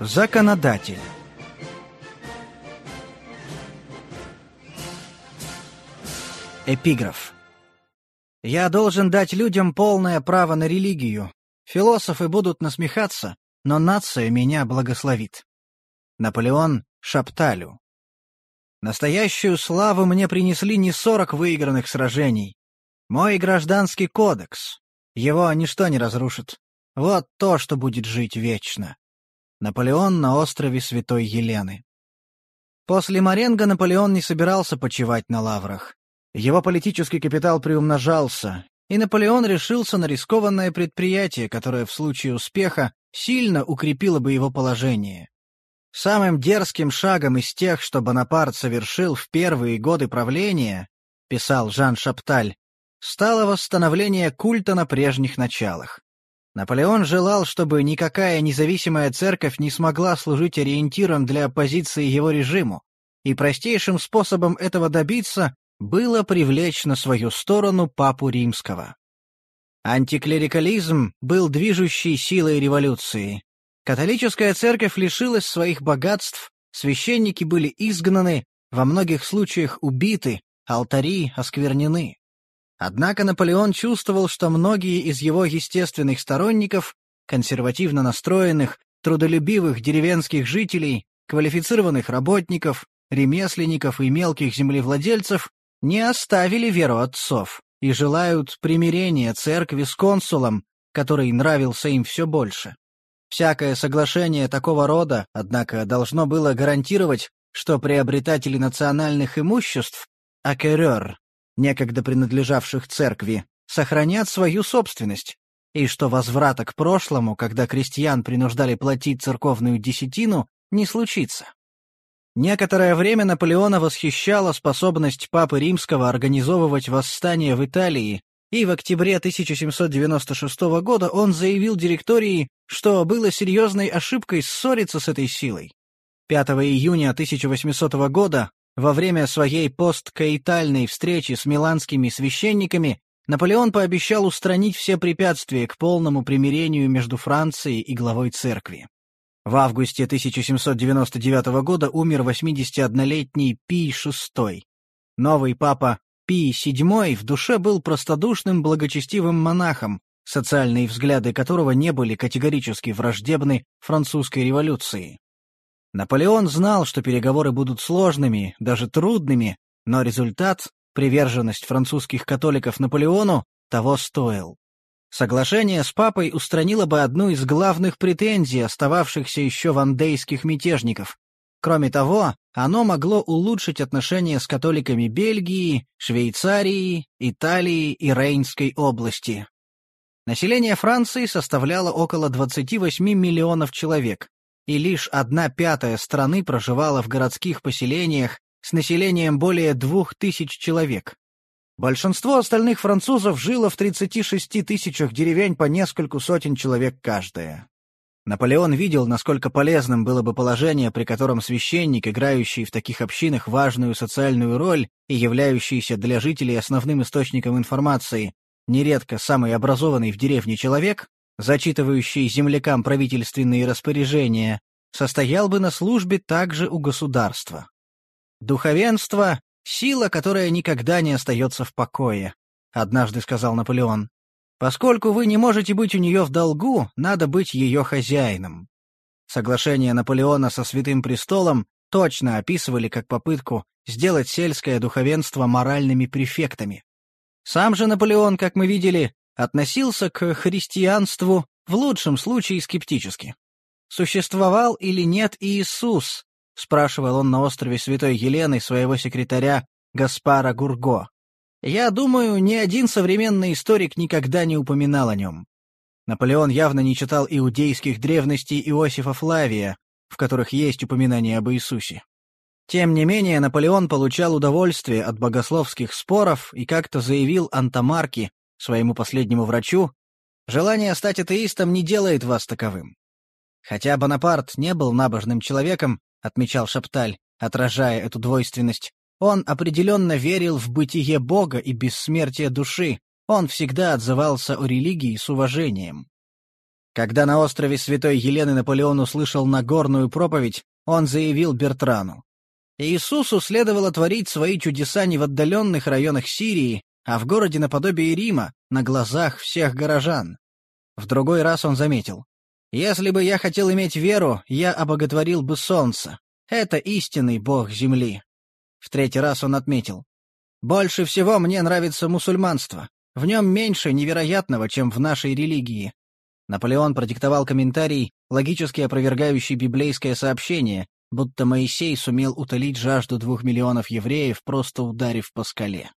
Законодатель Эпиграф Я должен дать людям полное право на религию. Философы будут насмехаться, но нация меня благословит. Наполеон Шапталю Настоящую славу мне принесли не сорок выигранных сражений. Мой гражданский кодекс. Его ничто не разрушит. Вот то, что будет жить вечно. Наполеон на острове Святой Елены. После Маренго Наполеон не собирался почивать на лаврах. Его политический капитал приумножался, и Наполеон решился на рискованное предприятие, которое в случае успеха сильно укрепило бы его положение. Самым дерзким шагом из тех, что Бонапарт совершил в первые годы правления, писал Жан Шапталь, стало восстановление культа на прежних началах. Наполеон желал, чтобы никакая независимая церковь не смогла служить ориентиром для оппозиции его режиму, и простейшим способом этого добиться было привлечь на свою сторону папу римского. Антиклерикализм был движущей силой революции. Католическая церковь лишилась своих богатств, священники были изгнаны, во многих случаях убиты, алтари осквернены. Однако Наполеон чувствовал, что многие из его естественных сторонников, консервативно настроенных, трудолюбивых деревенских жителей, квалифицированных работников, ремесленников и мелких землевладельцев, не оставили веру отцов и желают примирения церкви с консулом, который нравился им все больше. Всякое соглашение такого рода, однако, должно было гарантировать, что приобретатели национальных имуществ, акерер, некогда принадлежавших церкви, сохранят свою собственность, и что возврата к прошлому, когда крестьян принуждали платить церковную десятину, не случится. Некоторое время Наполеона восхищала способность Папы Римского организовывать восстание в Италии, и в октябре 1796 года он заявил директории, что было серьезной ошибкой ссориться с этой силой. 5 июня 1800 года, во время своей посткаитальной встречи с миланскими священниками, Наполеон пообещал устранить все препятствия к полному примирению между Францией и главой церкви. В августе 1799 года умер 81-летний Пий VI. Новый папа Пий VII в душе был простодушным благочестивым монахом, социальные взгляды которого не были категорически враждебны французской революции. Наполеон знал, что переговоры будут сложными, даже трудными, но результат, приверженность французских католиков Наполеону, того стоил. Соглашение с папой устранило бы одну из главных претензий остававшихся еще вандейских мятежников Кроме того, оно могло улучшить отношения с католиками Бельгии, Швейцарии, Италии и Рейнской области. Население Франции составляло около 28 миллионов человек, и лишь одна пятая страны проживала в городских поселениях с населением более двух тысяч человек. Большинство остальных французов жило в 36 тысячах деревень по нескольку сотен человек каждая. Наполеон видел, насколько полезным было бы положение, при котором священник, играющий в таких общинах важную социальную роль и являющийся для жителей основным источником информации, нередко самый образованный в деревне человек, зачитывающий землякам правительственные распоряжения, состоял бы на службе также у государства. Духовенство — сила, которая никогда не остается в покое, — однажды сказал Наполеон. Поскольку вы не можете быть у нее в долгу, надо быть ее хозяином. Соглашение Наполеона со Святым Престолом точно описывали как попытку сделать сельское духовенство моральными префектами. Сам же Наполеон, как мы видели, относился к христианству в лучшем случае скептически. «Существовал или нет Иисус?» — спрашивал он на острове Святой Елены своего секретаря Гаспара Гурго. Я думаю, ни один современный историк никогда не упоминал о нем. Наполеон явно не читал иудейских древностей Иосифа Флавия, в которых есть упоминание об Иисусе. Тем не менее, Наполеон получал удовольствие от богословских споров и как-то заявил Антомарки, своему последнему врачу, «Желание стать атеистом не делает вас таковым». Хотя Бонапарт не был набожным человеком, отмечал Шапталь, отражая эту двойственность, он определенно верил в бытие Бога и бессмертие души, он всегда отзывался о религии с уважением. Когда на острове Святой Елены Наполеон услышал Нагорную проповедь, он заявил Бертрану. Иисусу следовало творить свои чудеса не в отдаленных районах Сирии, а в городе наподобие Рима, на глазах всех горожан. В другой раз он заметил. «Если бы я хотел иметь веру, я обоготворил бы солнце. Это истинный бог земли». В третий раз он отметил. «Больше всего мне нравится мусульманство. В нем меньше невероятного, чем в нашей религии. Наполеон продиктовал комментарий, логически опровергающий библейское сообщение, будто Моисей сумел утолить жажду двух миллионов евреев, просто ударив по скале.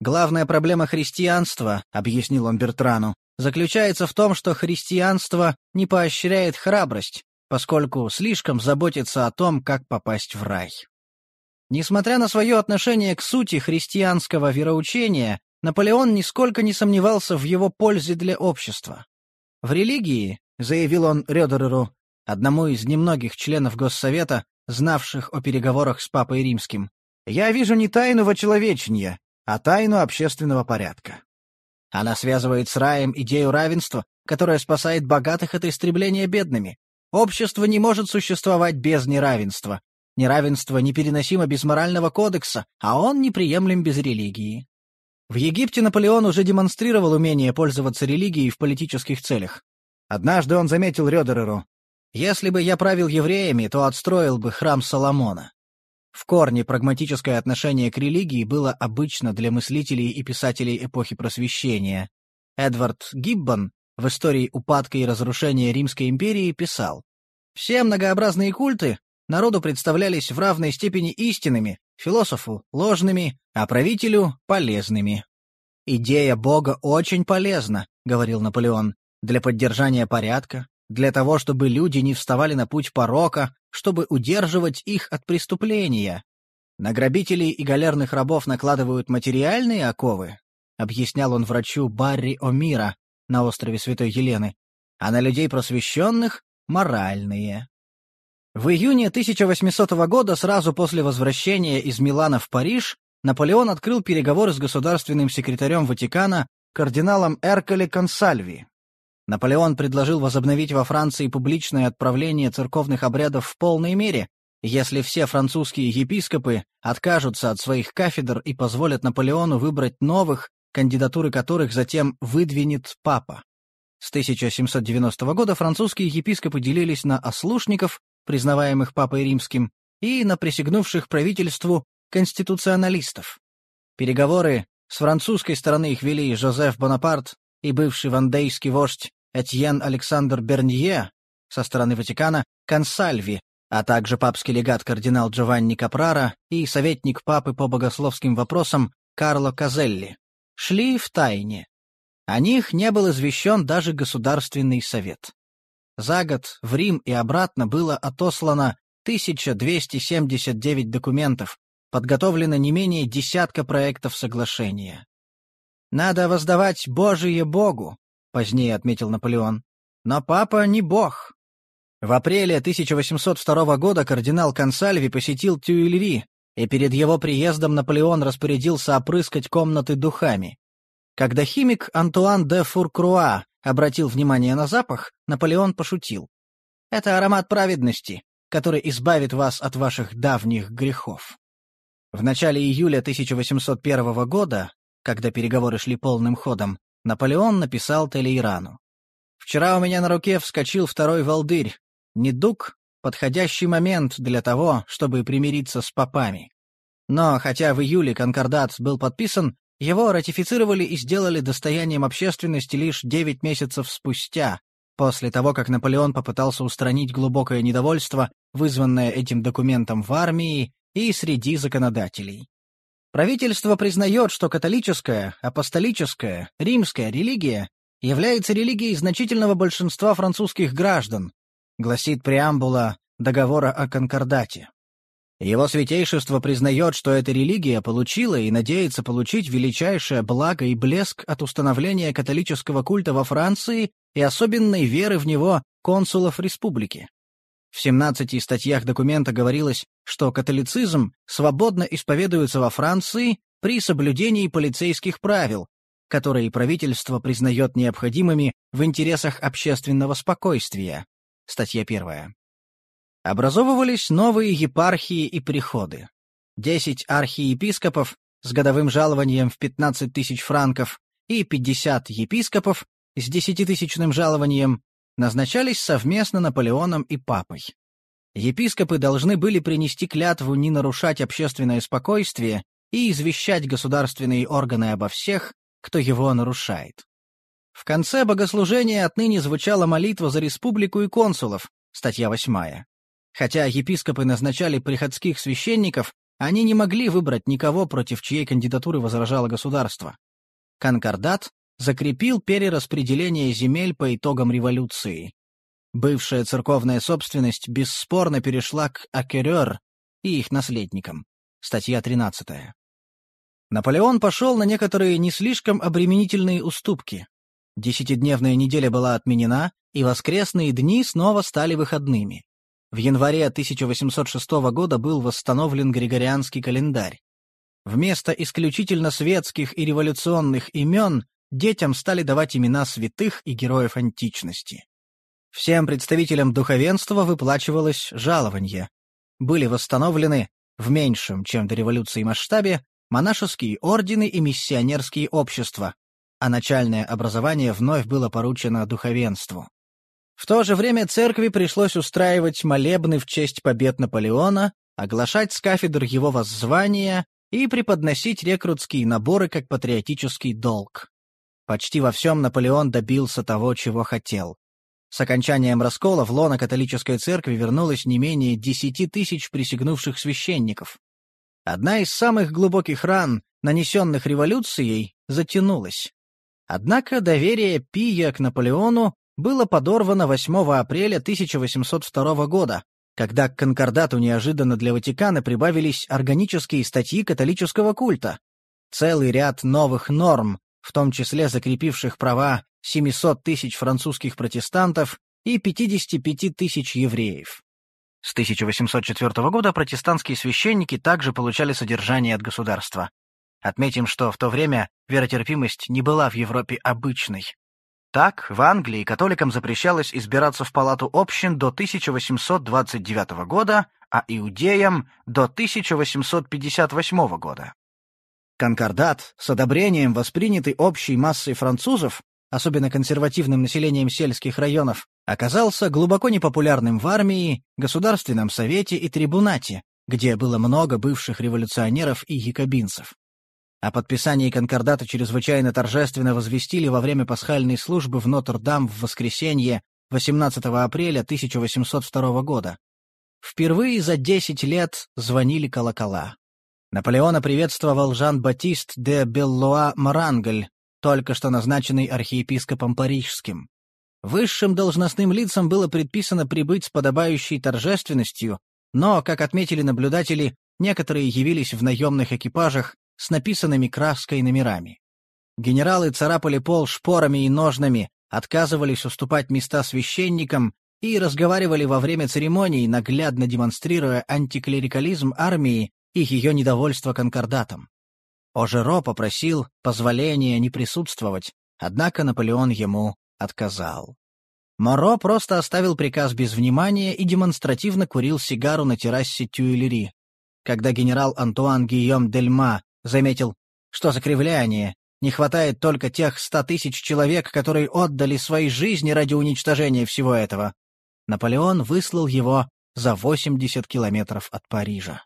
«Главная проблема христианства», — объяснил он Бертрану, «заключается в том, что христианство не поощряет храбрость, поскольку слишком заботится о том, как попасть в рай». Несмотря на свое отношение к сути христианского вероучения, Наполеон нисколько не сомневался в его пользе для общества. В религии, заявил он Рёдереру, одному из немногих членов Госсовета, знавших о переговорах с Папой Римским, я вижу не тайну вочеловечения, а тайну общественного порядка. Она связывает с раем идею равенства, которая спасает богатых от истребления бедными. Общество не может существовать без неравенства. Неравенство непереносимо без морального кодекса, а он неприемлем без религии. В Египте Наполеон уже демонстрировал умение пользоваться религией в политических целях. Однажды он заметил Рёдереру, «Если бы я правил евреями, то отстроил бы храм Соломона». В корне прагматическое отношение к религии было обычно для мыслителей и писателей эпохи Просвещения. Эдвард Гиббон в истории упадка и разрушения Римской империи писал, «Все многообразные культы народу представлялись в равной степени истинными, философу — ложными, а правителю — полезными. «Идея Бога очень полезна», — говорил Наполеон, «для поддержания порядка, для того, чтобы люди не вставали на путь порока, чтобы удерживать их от преступления. На грабителей и галерных рабов накладывают материальные оковы», — объяснял он врачу Барри О'Мира на острове Святой Елены, «а на людей просвещенных — моральные». В июне 1800 года, сразу после возвращения из Милана в Париж, Наполеон открыл переговоры с государственным секретарем Ватикана кардиналом Эрколе Консальви. Наполеон предложил возобновить во Франции публичное отправление церковных обрядов в полной мере, если все французские епископы откажутся от своих кафедр и позволят Наполеону выбрать новых, кандидатуры которых затем выдвинет папа. С 1790 года французские епископы делились на ослушников, признаваемых Папой Римским, и на присягнувших правительству конституционалистов. Переговоры с французской стороны их вели Жозеф Бонапарт и бывший вандейский вождь Этьен Александр Бернье, со стороны Ватикана Консальви, а также папский легат кардинал Джованни Капрара и советник папы по богословским вопросам Карло Казелли, шли в тайне. О них не был извещен даже Государственный совет. За год в Рим и обратно было отослано 1279 документов, подготовлено не менее десятка проектов соглашения. «Надо воздавать Божие Богу», — позднее отметил Наполеон. «Но папа не бог». В апреле 1802 года кардинал Консальви посетил Тюильри, и перед его приездом Наполеон распорядился опрыскать комнаты духами. Когда химик Антуан де Фуркруа обратил внимание на запах, Наполеон пошутил. «Это аромат праведности, который избавит вас от ваших давних грехов». В начале июля 1801 года, когда переговоры шли полным ходом, Наполеон написал Телейрану. «Вчера у меня на руке вскочил второй волдырь. Недуг — подходящий момент для того, чтобы примириться с попами. Но хотя в июле конкордат был подписан, его ратифицировали и сделали достоянием общественности лишь 9 месяцев спустя, после того, как Наполеон попытался устранить глубокое недовольство, вызванное этим документом в армии и среди законодателей. Правительство признает, что католическая, апостолическая, римская религия является религией значительного большинства французских граждан, гласит преамбула договора о конкордате. Его святейшество признает, что эта религия получила и надеется получить величайшее благо и блеск от установления католического культа во Франции и особенной веры в него консулов республики. В 17 статьях документа говорилось, что католицизм свободно исповедуется во Франции при соблюдении полицейских правил, которые правительство признает необходимыми в интересах общественного спокойствия. Статья 1. Образовывались новые епархии и приходы. Десять архиепископов с годовым жалованием в 15 тысяч франков и 50 епископов с десятитысячным жалованием назначались совместно Наполеоном и Папой. Епископы должны были принести клятву не нарушать общественное спокойствие и извещать государственные органы обо всех, кто его нарушает. В конце богослужения отныне звучала молитва за республику и консулов, статья 8. Хотя епископы назначали приходских священников, они не могли выбрать никого, против чьей кандидатуры возражало государство. Конкордат закрепил перераспределение земель по итогам революции. Бывшая церковная собственность бесспорно перешла к Акерер и их наследникам. Статья 13. Наполеон пошел на некоторые не слишком обременительные уступки. Десятидневная неделя была отменена, и воскресные дни снова стали выходными. В январе 1806 года был восстановлен Григорианский календарь. Вместо исключительно светских и революционных имен детям стали давать имена святых и героев античности. Всем представителям духовенства выплачивалось жалование. Были восстановлены, в меньшем, чем до революции масштабе, монашеские ордены и миссионерские общества, а начальное образование вновь было поручено духовенству. В то же время церкви пришлось устраивать молебны в честь побед Наполеона, оглашать с кафедр его воззвания и преподносить рекрутские наборы как патриотический долг. Почти во всем Наполеон добился того, чего хотел. С окончанием раскола в лоно католической церкви вернулось не менее десяти тысяч присягнувших священников. Одна из самых глубоких ран, нанесенных революцией, затянулась. Однако доверие Пия к Наполеону было подорвано 8 апреля 1802 года, когда к конкордату неожиданно для Ватикана прибавились органические статьи католического культа. Целый ряд новых норм, в том числе закрепивших права 700 тысяч французских протестантов и 55 тысяч евреев. С 1804 года протестантские священники также получали содержание от государства. Отметим, что в то время веротерпимость не была в Европе обычной. Так, в Англии католикам запрещалось избираться в палату общин до 1829 года, а иудеям — до 1858 года. Конкордат, с одобрением воспринятый общей массой французов, особенно консервативным населением сельских районов, оказался глубоко непопулярным в армии, Государственном совете и трибунате, где было много бывших революционеров и якобинцев. О подписании конкордата чрезвычайно торжественно возвестили во время пасхальной службы в Нотр-Дам в воскресенье 18 апреля 1802 года. Впервые за 10 лет звонили колокола. Наполеона приветствовал Жан-Батист де Беллуа Марангаль, только что назначенный архиепископом Парижским. Высшим должностным лицам было предписано прибыть с подобающей торжественностью, но, как отметили наблюдатели, некоторые явились в наемных экипажах с написанными краской номерами. Генералы царапали пол шпорами и ножнами, отказывались уступать места священникам и разговаривали во время церемоний, наглядно демонстрируя антиклерикализм армии и ее недовольство конкордатом. Ожеро попросил позволения не присутствовать, однако Наполеон ему отказал. Моро просто оставил приказ без внимания и демонстративно курил сигару на террасе Тюильри. Когда генерал Антуан Гийом Дельма заметил, что за кривляние, не хватает только тех ста тысяч человек, которые отдали свои жизни ради уничтожения всего этого, Наполеон выслал его за 80 километров от Парижа.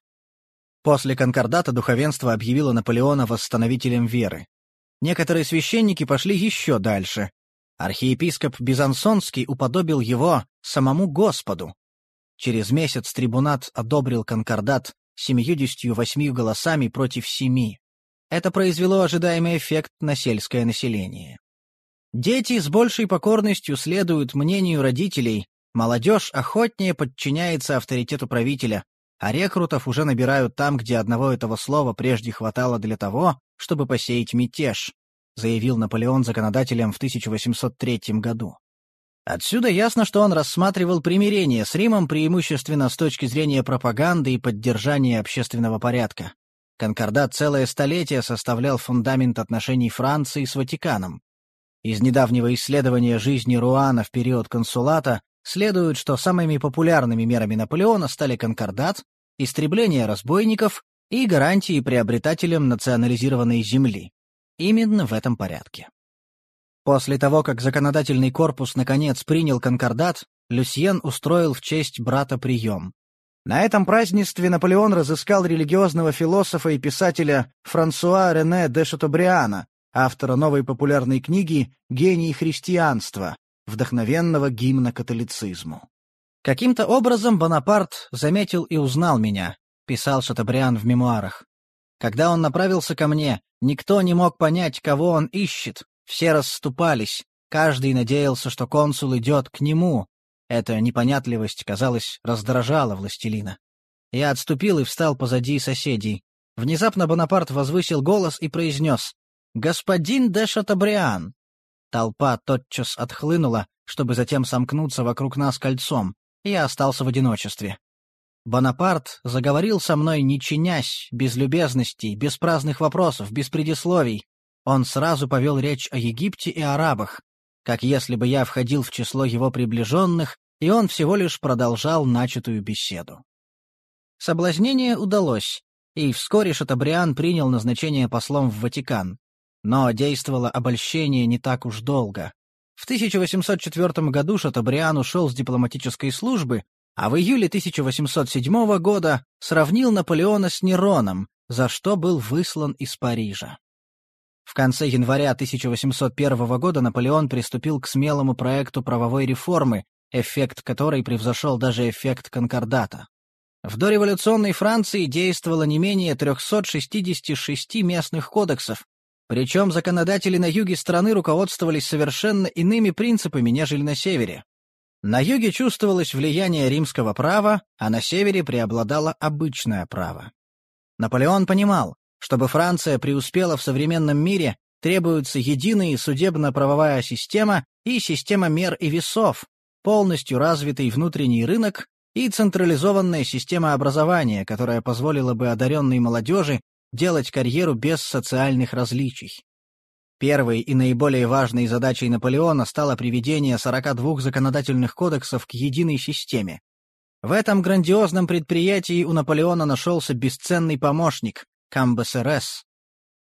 После конкордата духовенство объявило Наполеона восстановителем веры. Некоторые священники пошли еще дальше. Архиепископ Бизансонский уподобил его самому Господу. Через месяц трибунат одобрил конкордат семьюдесятью восьмью голосами против семи. Это произвело ожидаемый эффект на сельское население. Дети с большей покорностью следуют мнению родителей, молодежь охотнее подчиняется авторитету правителя, а рекрутов уже набирают там, где одного этого слова прежде хватало для того, чтобы посеять мятеж, заявил Наполеон законодателям в 1803 году. Отсюда ясно, что он рассматривал примирение с Римом преимущественно с точки зрения пропаганды и поддержания общественного порядка. Конкордат целое столетие составлял фундамент отношений Франции с Ватиканом. Из недавнего исследования жизни Руана в период консулата следует, что самыми популярными мерами Наполеона стали конкордат, истребление разбойников и гарантии приобретателям национализированной земли. Именно в этом порядке. После того, как законодательный корпус наконец принял конкордат, Люсьен устроил в честь брата прием. На этом празднестве Наполеон разыскал религиозного философа и писателя Франсуа Рене де Шатобриана, автора новой популярной книги «Гений христианства», вдохновенного гимна католицизму. Каким-то образом Бонапарт заметил и узнал меня, писал Шатобриан в мемуарах. Когда он направился ко мне, никто не мог понять, кого он ищет, все расступались, каждый надеялся, что консул идет к нему, эта непонятливость, казалось, раздражала властелина. Я отступил и встал позади соседей. Внезапно Бонапарт возвысил голос и произнес «Господин де Шатабриан!» Толпа тотчас отхлынула, чтобы затем сомкнуться вокруг нас кольцом, я остался в одиночестве. Бонапарт заговорил со мной, не чинясь, без любезностей, без праздных вопросов, без предисловий. Он сразу повел речь о Египте и арабах, как если бы я входил в число его приближенных, и он всего лишь продолжал начатую беседу. Соблазнение удалось, и вскоре Шатабриан принял назначение послом в Ватикан. Но действовало обольщение не так уж долго. В 1804 году Шатабриан ушел с дипломатической службы, а в июле 1807 года сравнил Наполеона с Нероном, за что был выслан из Парижа. В конце января 1801 года Наполеон приступил к смелому проекту правовой реформы, эффект которой превзошел даже эффект конкордата. В дореволюционной Франции действовало не менее 366 местных кодексов, причем законодатели на юге страны руководствовались совершенно иными принципами, нежели на севере. На юге чувствовалось влияние римского права, а на севере преобладало обычное право. Наполеон понимал, чтобы Франция преуспела в современном мире, требуется единая судебно-правовая система и система мер и весов, полностью развитый внутренний рынок и централизованная система образования, которая позволила бы одаренной молодежи делать карьеру без социальных различий. Первой и наиболее важной задачей Наполеона стало приведение 42 законодательных кодексов к единой системе. В этом грандиозном предприятии у Наполеона нашелся бесценный помощник, КамБСРС.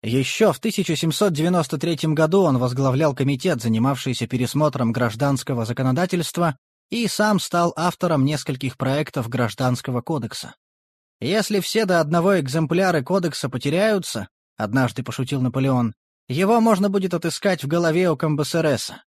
Еще в 1793 году он возглавлял комитет, занимавшийся пересмотром гражданского законодательства, и сам стал автором нескольких проектов Гражданского кодекса. «Если все до одного экземпляры кодекса потеряются», — однажды пошутил Наполеон, «его можно будет отыскать в голове у КамБСРСа».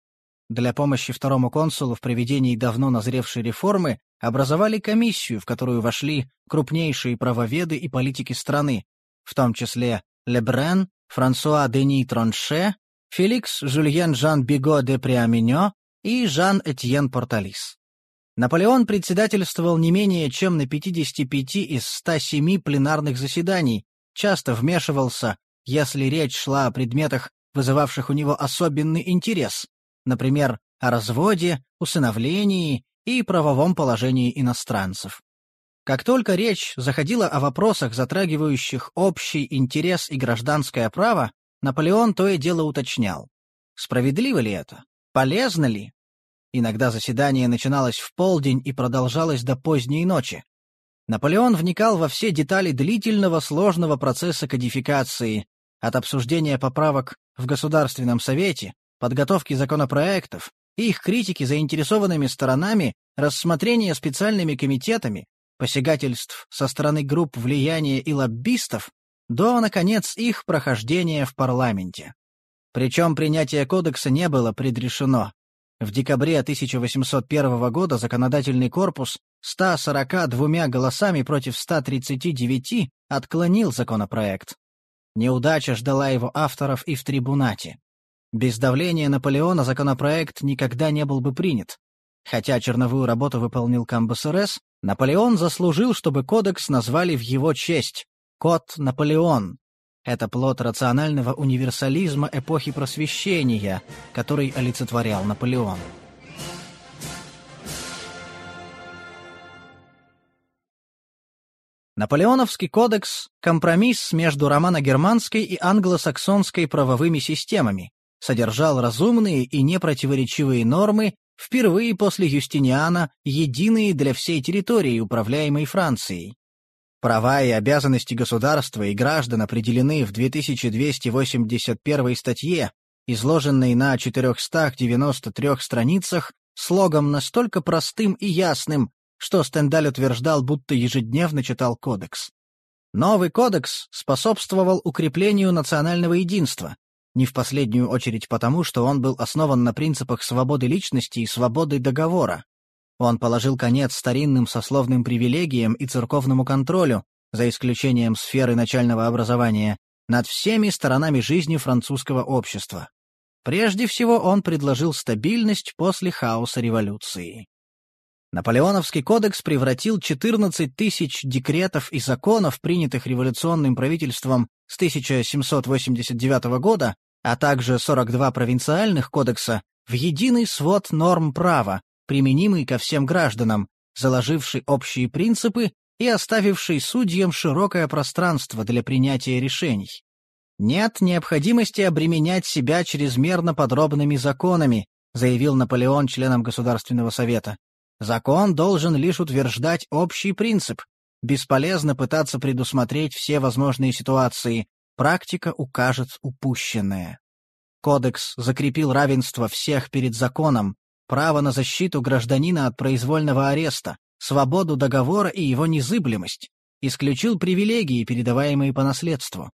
Для помощи второму консулу в проведении давно назревшей реформы образовали комиссию, в которую вошли крупнейшие правоведы и политики страны, в том числе Лебрен, Франсуа Дени Тронше, Феликс Жюльен Жан Биго де Приаминьо и Жан-Этьен Порталис. Наполеон председательствовал не менее чем на 55 из 107 пленарных заседаний, часто вмешивался, если речь шла о предметах, вызывавших у него особенный интерес, например, о разводе, усыновлении и правовом положении иностранцев. Как только речь заходила о вопросах, затрагивающих общий интерес и гражданское право, Наполеон то и дело уточнял. Справедливо ли это? Полезно ли? Иногда заседание начиналось в полдень и продолжалось до поздней ночи. Наполеон вникал во все детали длительного сложного процесса кодификации, от обсуждения поправок в Государственном Совете, подготовки законопроектов, их критики заинтересованными сторонами, рассмотрения специальными комитетами, посягательств со стороны групп влияния и лоббистов до, наконец, их прохождения в парламенте. Причем принятие кодекса не было предрешено. В декабре 1801 года законодательный корпус 142 голосами против 139 отклонил законопроект. Неудача ждала его авторов и в трибунате. Без давления Наполеона законопроект никогда не был бы принят. Хотя черновую работу выполнил КамБСРС, Наполеон заслужил, чтобы кодекс назвали в его честь — Код Наполеон. Это плод рационального универсализма эпохи Просвещения, который олицетворял Наполеон. Наполеоновский кодекс – компромисс между романо-германской и англосаксонской правовыми системами, содержал разумные и непротиворечивые нормы, впервые после Юстиниана единые для всей территории, управляемой Францией. Права и обязанности государства и граждан определены в 2281 статье, изложенной на 493 страницах, слогом настолько простым и ясным, что Стендаль утверждал, будто ежедневно читал кодекс. Новый кодекс способствовал укреплению национального единства, не в последнюю очередь потому, что он был основан на принципах свободы личности и свободы договора. Он положил конец старинным сословным привилегиям и церковному контролю, за исключением сферы начального образования, над всеми сторонами жизни французского общества. Прежде всего он предложил стабильность после хаоса революции. Наполеоновский кодекс превратил 14 тысяч декретов и законов, принятых революционным правительством с 1789 года, а также 42 провинциальных кодекса, в единый свод норм права, применимый ко всем гражданам, заложивший общие принципы и оставивший судьям широкое пространство для принятия решений. Нет необходимости обременять себя чрезмерно подробными законами, заявил Наполеон членам Государственного совета. Закон должен лишь утверждать общий принцип. Бесполезно пытаться предусмотреть все возможные ситуации, практика укажет упущенное. Кодекс закрепил равенство всех перед законом, право на защиту гражданина от произвольного ареста, свободу договора и его незыблемость, исключил привилегии, передаваемые по наследству.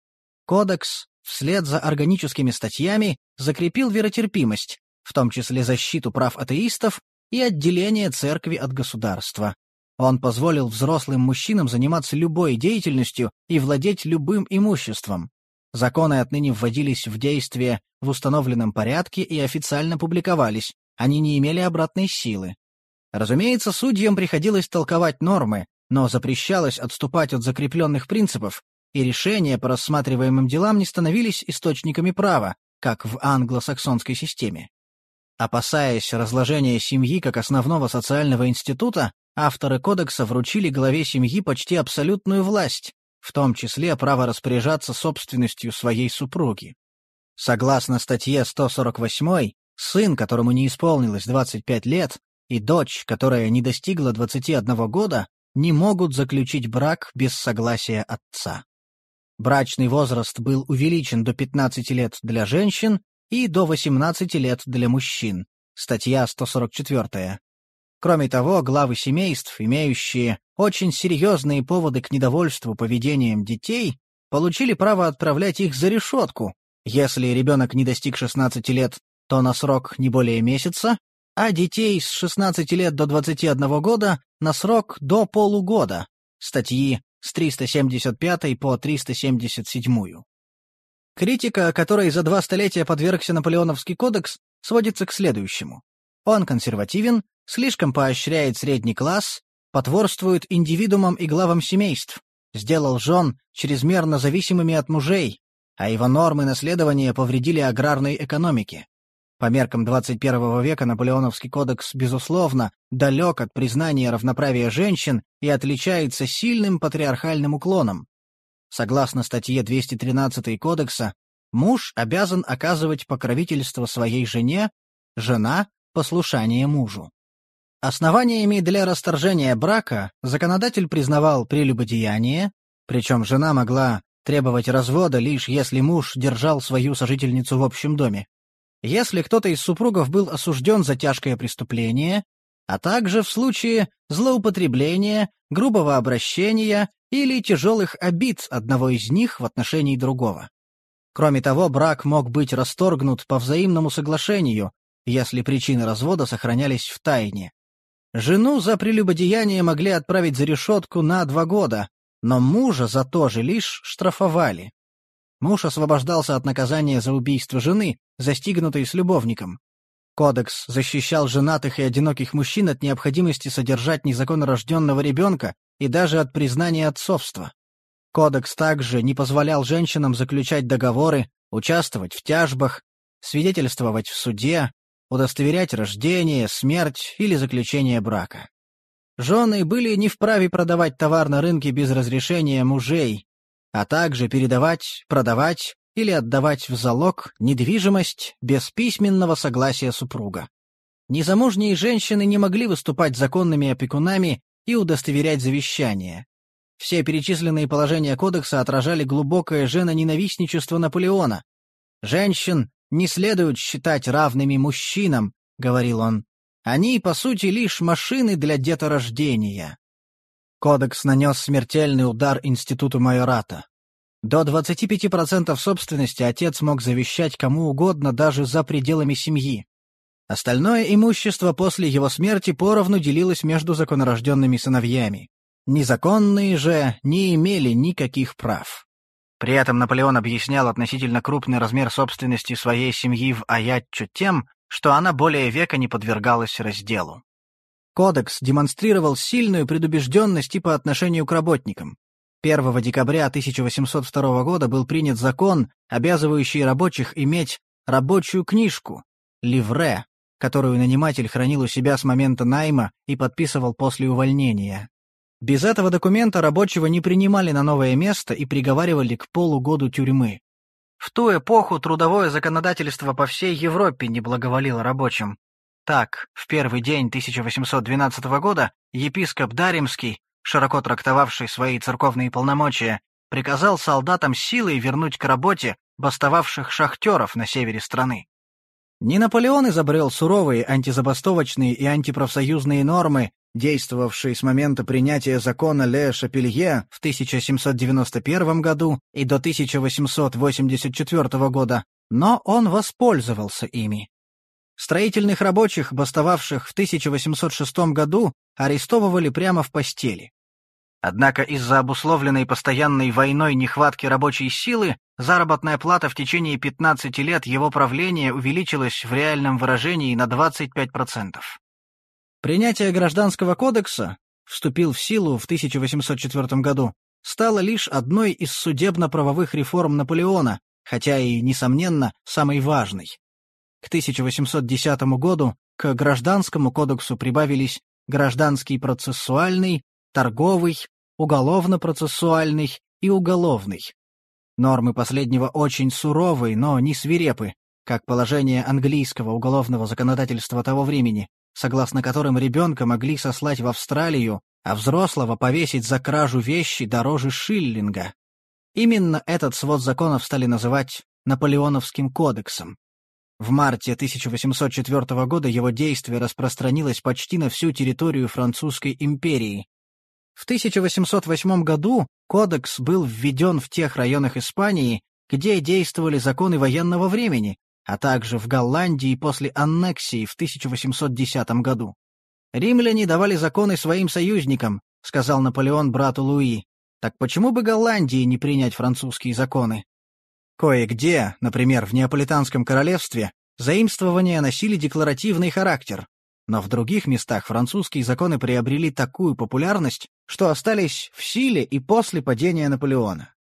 Кодекс, вслед за органическими статьями, закрепил веротерпимость, в том числе защиту прав атеистов и отделение церкви от государства. Он позволил взрослым мужчинам заниматься любой деятельностью и владеть любым имуществом. Законы отныне вводились в действие в установленном порядке и официально публиковались, они не имели обратной силы. Разумеется, судьям приходилось толковать нормы, но запрещалось отступать от закрепленных принципов, и решения по рассматриваемым делам не становились источниками права, как в англосаксонской системе. Опасаясь разложения семьи как основного социального института, авторы кодекса вручили главе семьи почти абсолютную власть, в том числе право распоряжаться собственностью своей супруги. Согласно статье 148, сын, которому не исполнилось 25 лет, и дочь, которая не достигла 21 года, не могут заключить брак без согласия отца. Брачный возраст был увеличен до 15 лет для женщин и до 18 лет для мужчин. Статья 144. Кроме того, главы семейств, имеющие очень серьезные поводы к недовольству поведением детей, получили право отправлять их за решетку, если ребенок не достиг 16 лет, то на срок не более месяца, а детей с 16 лет до 21 года на срок до полугода. Статьи с 375 по 377. Критика, которой за два столетия подвергся Наполеоновский кодекс, сводится к следующему. Он консервативен, слишком поощряет средний класс, потворствует индивидуумам и главам семейств, сделал жен чрезмерно зависимыми от мужей, а его нормы наследования повредили аграрной экономике. По меркам 21 века Наполеоновский кодекс, безусловно, далек от признания равноправия женщин и отличается сильным патриархальным уклоном. Согласно статье 213 кодекса, муж обязан оказывать покровительство своей жене, жена — послушание мужу. Основаниями для расторжения брака законодатель признавал прелюбодеяние, причем жена могла требовать развода лишь если муж держал свою сожительницу в общем доме. Если кто-то из супругов был осужден за тяжкое преступление, а также в случае злоупотребления, грубого обращения или тяжелых обид одного из них в отношении другого. Кроме того, брак мог быть расторгнут по взаимному соглашению, если причины развода сохранялись в тайне. Жену за прелюбодеяние могли отправить за решетку на два года, но мужа за то же лишь штрафовали. Муж освобождался от наказания за убийство жены, застигнутой с любовником. Кодекс защищал женатых и одиноких мужчин от необходимости содержать незаконно рожденного ребенка и даже от признания отцовства. Кодекс также не позволял женщинам заключать договоры, участвовать в тяжбах, свидетельствовать в суде, удостоверять рождение, смерть или заключение брака. жены были не вправе продавать товар на рынке без разрешения мужей, а также передавать, продавать или отдавать в залог недвижимость без письменного согласия супруга. Незамужние женщины не могли выступать законными опекунами и удостоверять завещания. Все перечисленные положения кодекса отражали глубокое женоненавистничество Наполеона. «Женщин не следует считать равными мужчинам», — говорил он. «Они, по сути, лишь машины для деторождения». Кодекс нанес смертельный удар институту майората. До 25% собственности отец мог завещать кому угодно даже за пределами семьи. Остальное имущество после его смерти поровну делилось между законорожденными сыновьями. Незаконные же не имели никаких прав. При этом Наполеон объяснял относительно крупный размер собственности своей семьи в Аятчу тем, что она более века не подвергалась разделу. Кодекс демонстрировал сильную предубежденность и по отношению к работникам. 1 декабря 1802 года был принят закон, обязывающий рабочих иметь рабочую книжку, ливре, которую наниматель хранил у себя с момента найма и подписывал после увольнения. Без этого документа рабочего не принимали на новое место и приговаривали к полугоду тюрьмы. В ту эпоху трудовое законодательство по всей Европе не благоволило рабочим. Так, в первый день 1812 года епископ Даримский, широко трактовавший свои церковные полномочия, приказал солдатам силой вернуть к работе бастовавших шахтеров на севере страны. Не Наполеон изобрел суровые антизабастовочные и антипрофсоюзные нормы, действовавшие с момента принятия закона Ле Шапелье в 1791 году и до 1884 года, но он воспользовался ими. Строительных рабочих, бастовавших в 1806 году, арестовывали прямо в постели. Однако из-за обусловленной постоянной войной нехватки рабочей силы заработная плата в течение 15 лет его правления увеличилась в реальном выражении на 25%. Принятие Гражданского кодекса вступил в силу в 1804 году, стало лишь одной из судебно-правовых реформ Наполеона, хотя и, несомненно, самой важной. К 1810 году к Гражданскому кодексу прибавились Гражданский процессуальный, торговый, уголовно-процессуальный и уголовный. Нормы последнего очень суровы, но не свирепы, как положение английского уголовного законодательства того времени, согласно которым ребенка могли сослать в Австралию, а взрослого повесить за кражу вещи дороже шиллинга. Именно этот свод законов стали называть Наполеоновским кодексом. В марте 1804 года его действие распространилось почти на всю территорию Французской империи, в 1808 году кодекс был введен в тех районах Испании, где действовали законы военного времени, а также в Голландии после аннексии в 1810 году. «Римляне давали законы своим союзникам», — сказал Наполеон брату Луи. «Так почему бы Голландии не принять французские законы?» Кое-где, например, в Неаполитанском королевстве, заимствования носили декларативный характер, но в других местах французские законы приобрели такую популярность, что остались в силе и после падения Наполеона.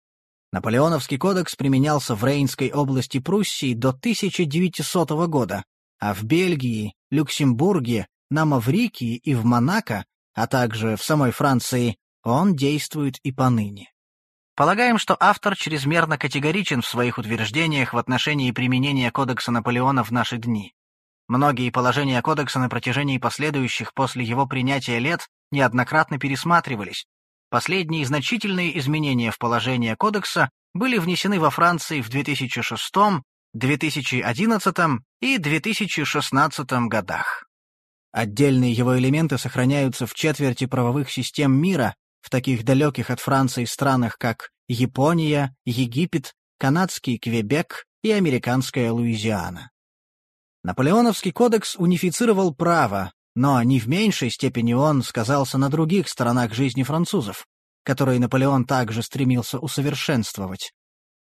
Наполеоновский кодекс применялся в Рейнской области Пруссии до 1900 года, а в Бельгии, Люксембурге, на Маврикии и в Монако, а также в самой Франции, он действует и поныне. Полагаем, что автор чрезмерно категоричен в своих утверждениях в отношении применения Кодекса Наполеона в наши дни. Многие положения Кодекса на протяжении последующих после его принятия лет неоднократно пересматривались. Последние значительные изменения в положение Кодекса были внесены во Франции в 2006, 2011 и 2016 годах. Отдельные его элементы сохраняются в четверти правовых систем мира, в таких далеких от Франции странах, как Япония, Египет, канадский Квебек и американская Луизиана. Наполеоновский кодекс унифицировал право, но не в меньшей степени он сказался на других сторонах жизни французов, которые Наполеон также стремился усовершенствовать.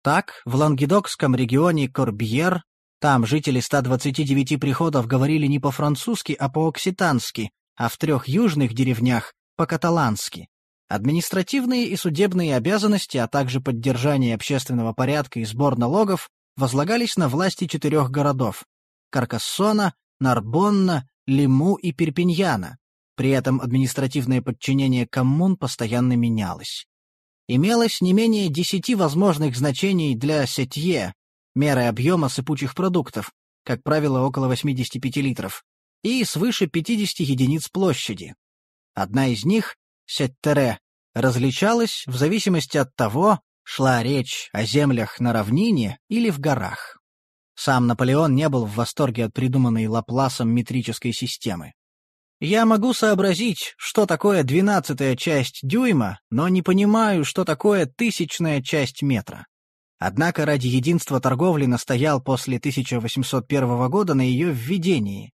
Так, в Лангедокском регионе Корбьер, там жители 129 приходов говорили не по-французски, а по-окситански, а в трех южных деревнях — по-каталански. Административные и судебные обязанности, а также поддержание общественного порядка и сбор налогов возлагались на власти четырех городов Каркассона, Нарбонна, Лиму и Перпиньяна. при этом административное подчинение коммун постоянно менялось. Имелось не менее десяти возможных значений для сетье, меры объема сыпучих продуктов, как правило, около 85 литров, и свыше 50 единиц площади. Одна из них, сеттере, различалась в зависимости от того, шла речь о землях на равнине или в горах. Сам Наполеон не был в восторге от придуманной Лапласом метрической системы. Я могу сообразить, что такое двенадцатая часть дюйма, но не понимаю, что такое тысячная часть метра. Однако ради единства торговли настоял после 1801 года на ее введении.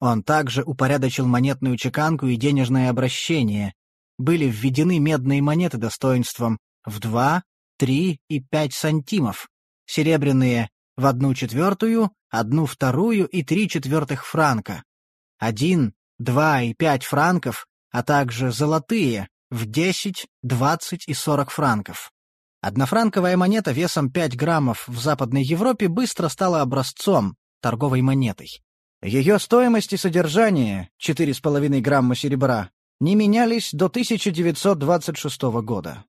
Он также упорядочил монетную чеканку и денежное обращение. Были введены медные монеты достоинством в 2, 3 и 5 сантимов, серебряные в одну четвертую, одну вторую и три четвертых франка, один, два и пять франков, а также золотые в десять, двадцать и сорок франков. Однофранковая монета весом 5 граммов в Западной Европе быстро стала образцом, торговой монетой. Ее стоимость и содержание, 4,5 грамма серебра, не менялись до 1926 года.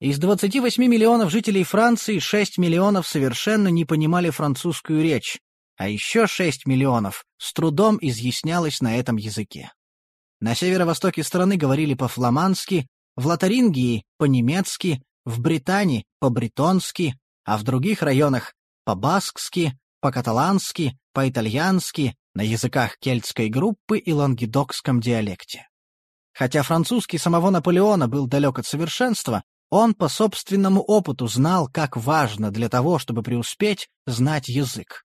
Из 28 миллионов жителей Франции 6 миллионов совершенно не понимали французскую речь, а еще 6 миллионов с трудом изъяснялось на этом языке. На северо-востоке страны говорили по-фламандски, в Лотарингии — по-немецки, в Британии — по-бретонски, а в других районах — по-баскски, по-каталански, по-итальянски, на языках кельтской группы и лангедокском диалекте. Хотя французский самого Наполеона был далек от совершенства, он по собственному опыту знал, как важно для того, чтобы преуспеть, знать язык.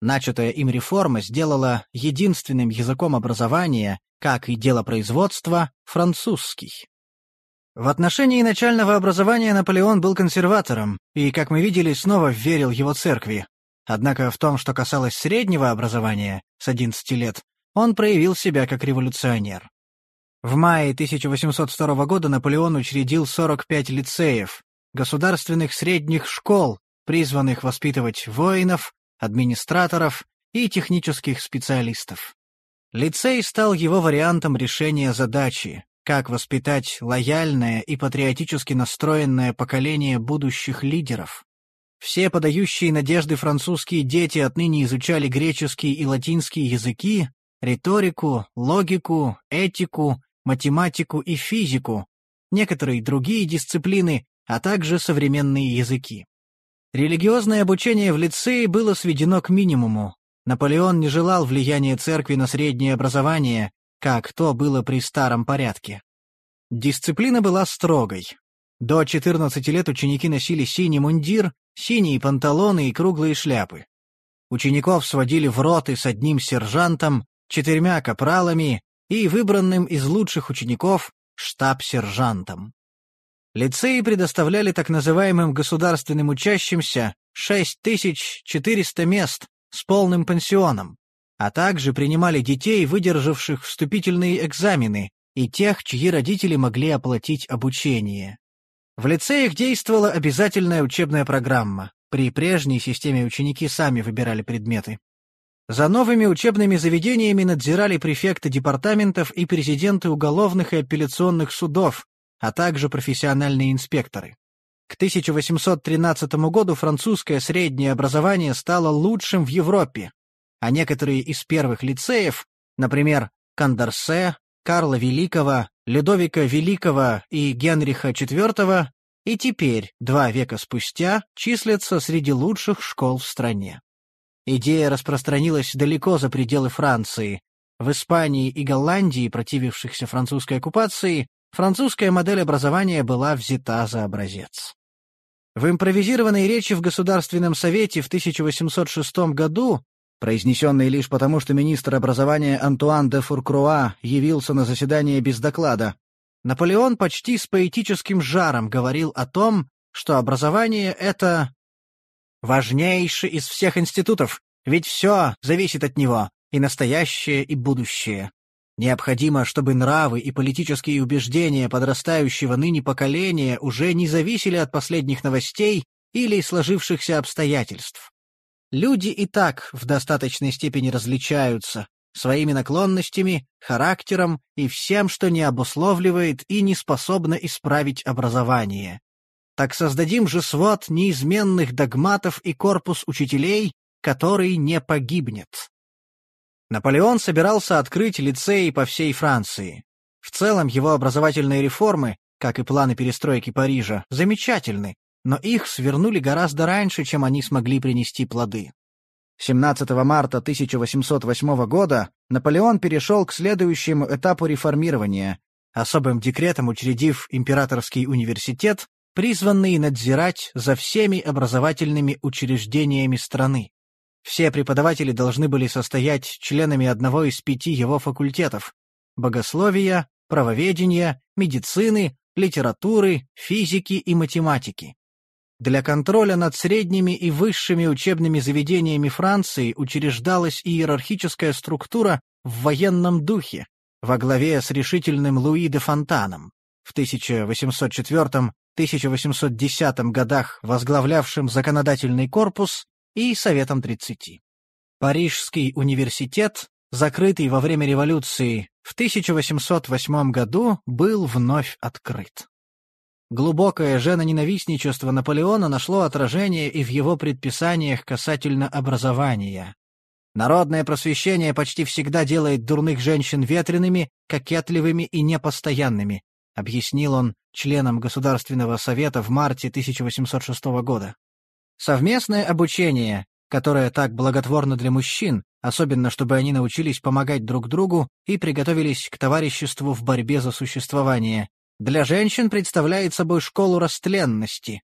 Начатая им реформа сделала единственным языком образования, как и делопроизводства, французский. В отношении начального образования Наполеон был консерватором и, как мы видели, снова верил его церкви. Однако в том, что касалось среднего образования, с 11 лет, он проявил себя как революционер. В мае 1802 года Наполеон учредил 45 лицеев, государственных средних школ, призванных воспитывать воинов, администраторов и технических специалистов. Лицей стал его вариантом решения задачи, как воспитать лояльное и патриотически настроенное поколение будущих лидеров. Все подающие надежды французские дети отныне изучали греческий и латинский языки, риторику, логику, этику, математику и физику, некоторые другие дисциплины, а также современные языки. Религиозное обучение в лицее было сведено к минимуму. Наполеон не желал влияния церкви на среднее образование, как то было при старом порядке. Дисциплина была строгой. До 14 лет ученики носили синий мундир, синие панталоны и круглые шляпы. Учеников сводили в роты с одним сержантом, четырьмя капралами и выбранным из лучших учеников штаб-сержантом. Лицеи предоставляли так называемым государственным учащимся 6400 мест с полным пансионом, а также принимали детей, выдержавших вступительные экзамены, и тех, чьи родители могли оплатить обучение. В лицеях действовала обязательная учебная программа. При прежней системе ученики сами выбирали предметы. За новыми учебными заведениями надзирали префекты департаментов и президенты уголовных и апелляционных судов, а также профессиональные инспекторы. К 1813 году французское среднее образование стало лучшим в Европе, а некоторые из первых лицеев, например, Кондорсе, Карла Великого, Людовика Великого и Генриха IV, и теперь, два века спустя, числятся среди лучших школ в стране. Идея распространилась далеко за пределы Франции. В Испании и Голландии, противившихся французской оккупации, французская модель образования была взята за образец. В импровизированной речи в Государственном совете в 1806 году, произнесенной лишь потому, что министр образования Антуан де Фуркруа явился на заседание без доклада, Наполеон почти с поэтическим жаром говорил о том, что образование — это Важнейший из всех институтов, ведь все зависит от него, и настоящее, и будущее. Необходимо, чтобы нравы и политические убеждения подрастающего ныне поколения уже не зависели от последних новостей или сложившихся обстоятельств. Люди и так в достаточной степени различаются, своими наклонностями, характером и всем, что не обусловливает и не способно исправить образование. Так создадим же свод неизменных догматов и корпус учителей, который не погибнет. Наполеон собирался открыть лицеи по всей Франции. В целом его образовательные реформы, как и планы перестройки Парижа, замечательны, но их свернули гораздо раньше, чем они смогли принести плоды. 17 марта 1808 года Наполеон перешел к следующему этапу реформирования, особым декретом учредив Императорский университет, призванный надзирать за всеми образовательными учреждениями страны. Все преподаватели должны были состоять членами одного из пяти его факультетов – богословия, правоведения, медицины, литературы, физики и математики. Для контроля над средними и высшими учебными заведениями Франции учреждалась иерархическая структура в военном духе, во главе с решительным Луи де Фонтаном, в 1804-1810 годах возглавлявшим законодательный корпус и Советом 30. Парижский университет, закрытый во время революции в 1808 году, был вновь открыт. Глубокое женоненавистничество Наполеона нашло отражение и в его предписаниях касательно образования. Народное просвещение почти всегда делает дурных женщин ветреными, кокетливыми и непостоянными, объяснил он членам Государственного совета в марте 1806 года. Совместное обучение, которое так благотворно для мужчин, особенно чтобы они научились помогать друг другу и приготовились к товариществу в борьбе за существование, для женщин представляет собой школу растленности.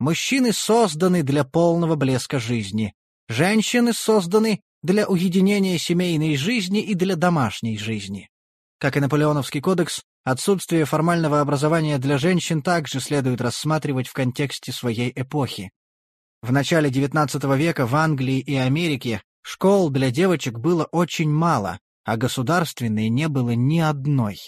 Мужчины созданы для полного блеска жизни. Женщины созданы для уединения семейной жизни и для домашней жизни. Как и Наполеоновский кодекс, отсутствие формального образования для женщин также следует рассматривать в контексте своей эпохи. В начале XIX века в Англии и Америке школ для девочек было очень мало, а государственной не было ни одной.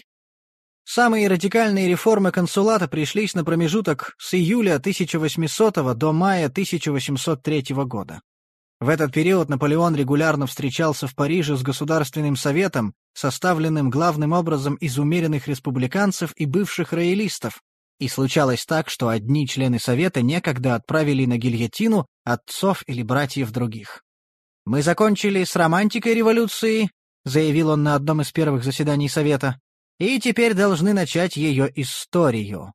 Самые радикальные реформы консулата пришлись на промежуток с июля 1800 до мая 1803 года. В этот период Наполеон регулярно встречался в Париже с Государственным советом, составленным главным образом из умеренных республиканцев и бывших роялистов, и случалось так, что одни члены Совета некогда отправили на гильотину отцов или братьев других. «Мы закончили с романтикой революции», — заявил он на одном из первых заседаний Совета, «и теперь должны начать ее историю».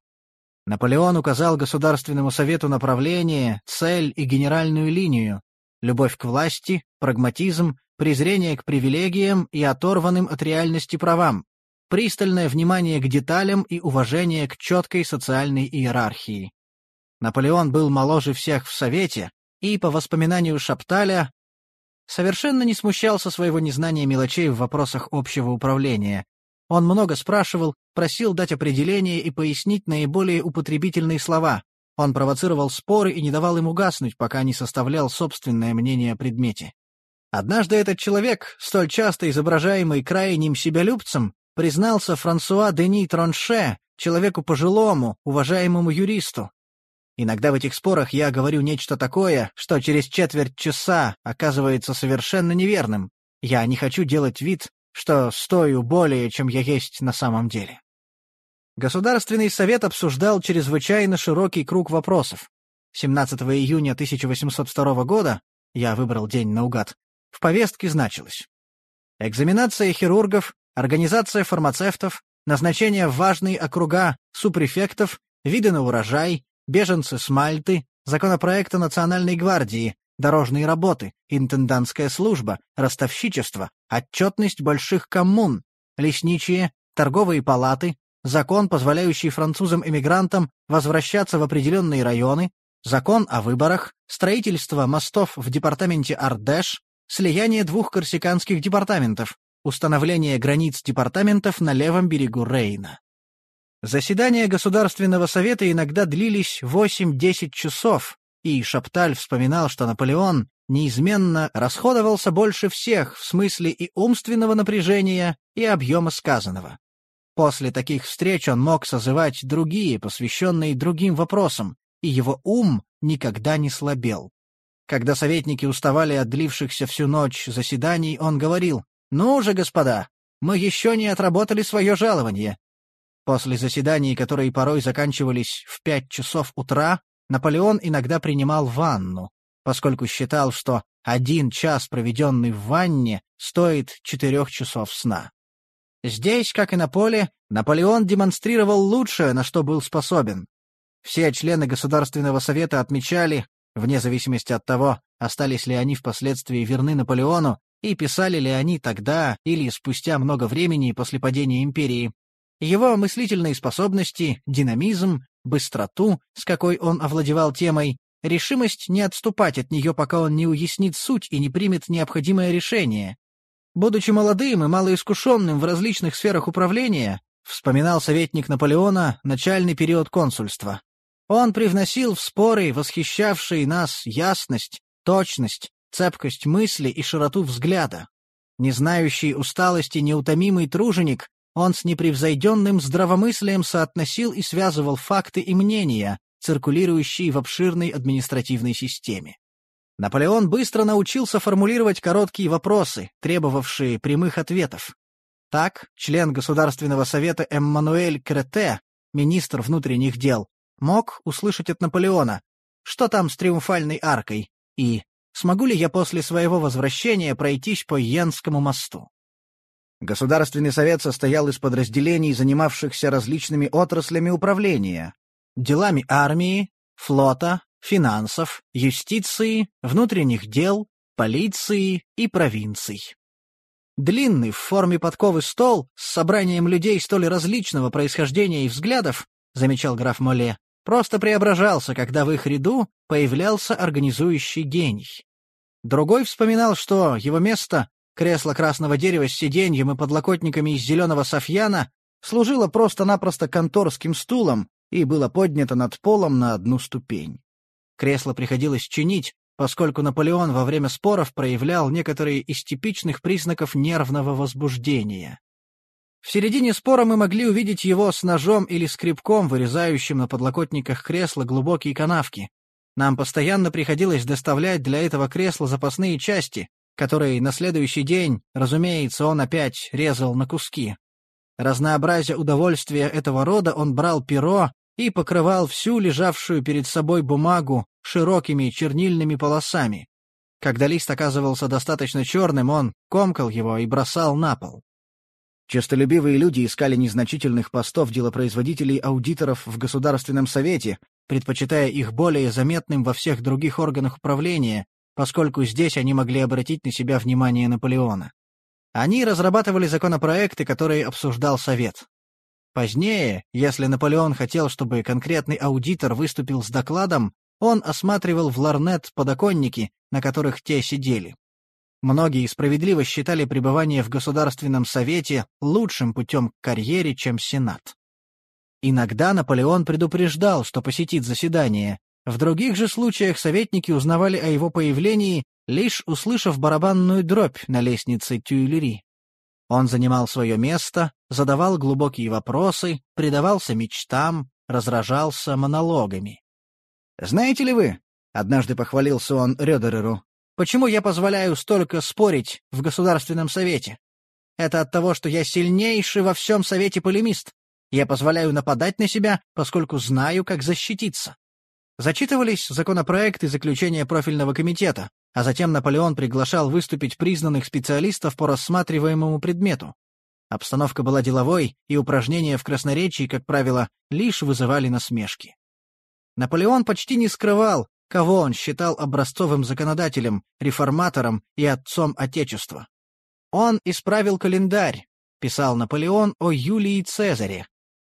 Наполеон указал Государственному Совету направление, цель и генеральную линию, любовь к власти, прагматизм, презрение к привилегиям и оторванным от реальности правам, пристальное внимание к деталям и уважение к четкой социальной иерархии. Наполеон был моложе всех в Совете и, по воспоминанию Шапталя, совершенно не смущался своего незнания мелочей в вопросах общего управления. Он много спрашивал, просил дать определение и пояснить наиболее употребительные слова. Он провоцировал споры и не давал им угаснуть, пока не составлял собственное мнение о предмете. Однажды этот человек, столь часто изображаемый крайним себялюбцем, признался Франсуа Дени Тронше, человеку пожилому, уважаемому юристу. Иногда в этих спорах я говорю нечто такое, что через четверть часа оказывается совершенно неверным. Я не хочу делать вид, что стою более, чем я есть на самом деле. Государственный совет обсуждал чрезвычайно широкий круг вопросов. 17 июня 1802 года, я выбрал день наугад, в повестке значилось. Экзаменация хирургов, организация фармацевтов, назначение в округа супрефектов, виды на урожай, беженцы с Мальты, законопроекта Национальной гвардии, дорожные работы, интендантская служба, ростовщичество, отчетность больших коммун, лесничие, торговые палаты, закон, позволяющий французам-эмигрантам возвращаться в определенные районы, закон о выборах, строительство мостов в департаменте Ардеш, слияние двух корсиканских департаментов, установление границ департаментов на левом берегу Рейна. Заседания Государственного совета иногда длились 8-10 часов, и Шапталь вспоминал, что Наполеон неизменно расходовался больше всех в смысле и умственного напряжения, и объема сказанного. После таких встреч он мог созывать другие, посвященные другим вопросам, и его ум никогда не слабел. Когда советники уставали от длившихся всю ночь заседаний, он говорил, «Ну же, господа, мы еще не отработали свое жалование». После заседаний, которые порой заканчивались в пять часов утра, Наполеон иногда принимал ванну, поскольку считал, что один час, проведенный в ванне, стоит четырех часов сна. Здесь, как и на поле, Наполеон демонстрировал лучшее, на что был способен. Все члены Государственного совета отмечали, вне зависимости от того, остались ли они впоследствии верны Наполеону, и писали ли они тогда или спустя много времени после падения империи, его мыслительные способности, динамизм, быстроту, с какой он овладевал темой, решимость не отступать от нее, пока он не уяснит суть и не примет необходимое решение. Будучи молодым и малоискушенным в различных сферах управления, вспоминал советник Наполеона начальный период консульства. Он привносил в споры, восхищавшие нас, ясность, точность, цепкость мысли и широту взгляда. Не знающий усталости неутомимый труженик, он с непревзойденным здравомыслием соотносил и связывал факты и мнения, циркулирующие в обширной административной системе. Наполеон быстро научился формулировать короткие вопросы, требовавшие прямых ответов. Так, член Государственного совета Эммануэль Крете, министр внутренних дел, мог услышать от Наполеона, что там с триумфальной аркой, и смогу ли я после своего возвращения пройтись по Йенскому мосту. Государственный совет состоял из подразделений, занимавшихся различными отраслями управления, делами армии, флота, финансов, юстиции, внутренних дел, полиции и провинций. Длинный в форме подковы стол с собранием людей столь различного происхождения и взглядов, замечал граф Моле, просто преображался, когда в их ряду появлялся организующий гений. Другой вспоминал, что его место, кресло красного дерева с сиденьем и подлокотниками из зеленого софьяна, служило просто-напросто конторским стулом и было поднято над полом на одну ступень. Кресло приходилось чинить, поскольку Наполеон во время споров проявлял некоторые из типичных признаков нервного возбуждения. В середине спора мы могли увидеть его с ножом или скребком, вырезающим на подлокотниках кресла глубокие канавки. Нам постоянно приходилось доставлять для этого кресла запасные части, которые на следующий день, разумеется, он опять резал на куски. Разнообразие удовольствия этого рода он брал перо и покрывал всю лежавшую перед собой бумагу широкими чернильными полосами. Когда лист оказывался достаточно черным, он комкал его и бросал на пол. Честолюбивые люди искали незначительных постов делопроизводителей-аудиторов в Государственном Совете, предпочитая их более заметным во всех других органах управления, поскольку здесь они могли обратить на себя внимание Наполеона. Они разрабатывали законопроекты, которые обсуждал Совет. Позднее, если Наполеон хотел, чтобы конкретный аудитор выступил с докладом, он осматривал в ларнет подоконники, на которых те сидели. Многие справедливо считали пребывание в Государственном Совете лучшим путем к карьере, чем Сенат. Иногда Наполеон предупреждал, что посетит заседание. В других же случаях советники узнавали о его появлении, лишь услышав барабанную дробь на лестнице Тюильри. Он занимал свое место, задавал глубокие вопросы, предавался мечтам, разражался монологами. «Знаете ли вы, — однажды похвалился он Рёдереру, Почему я позволяю столько спорить в Государственном Совете? Это от того, что я сильнейший во всем Совете полемист. Я позволяю нападать на себя, поскольку знаю, как защититься. Зачитывались законопроекты заключения профильного комитета, а затем Наполеон приглашал выступить признанных специалистов по рассматриваемому предмету. Обстановка была деловой, и упражнения в красноречии, как правило, лишь вызывали насмешки. Наполеон почти не скрывал, кого он считал образцовым законодателем, реформатором и отцом Отечества. Он исправил календарь, писал Наполеон о Юлии Цезаре.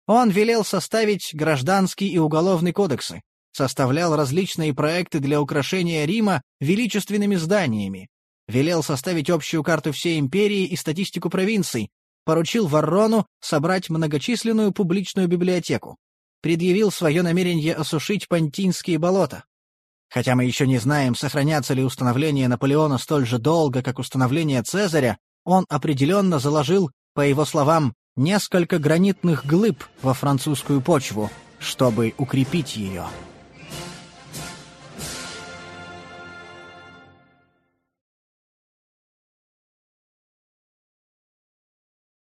Он велел составить гражданский и уголовный кодексы, составлял различные проекты для украшения Рима величественными зданиями, велел составить общую карту всей империи и статистику провинций, поручил Варрону собрать многочисленную публичную библиотеку, предъявил свое намерение осушить Пантинские болота, Хотя мы еще не знаем, сохранятся ли установления Наполеона столь же долго, как установление Цезаря, он определенно заложил, по его словам, несколько гранитных глыб во французскую почву, чтобы укрепить ее.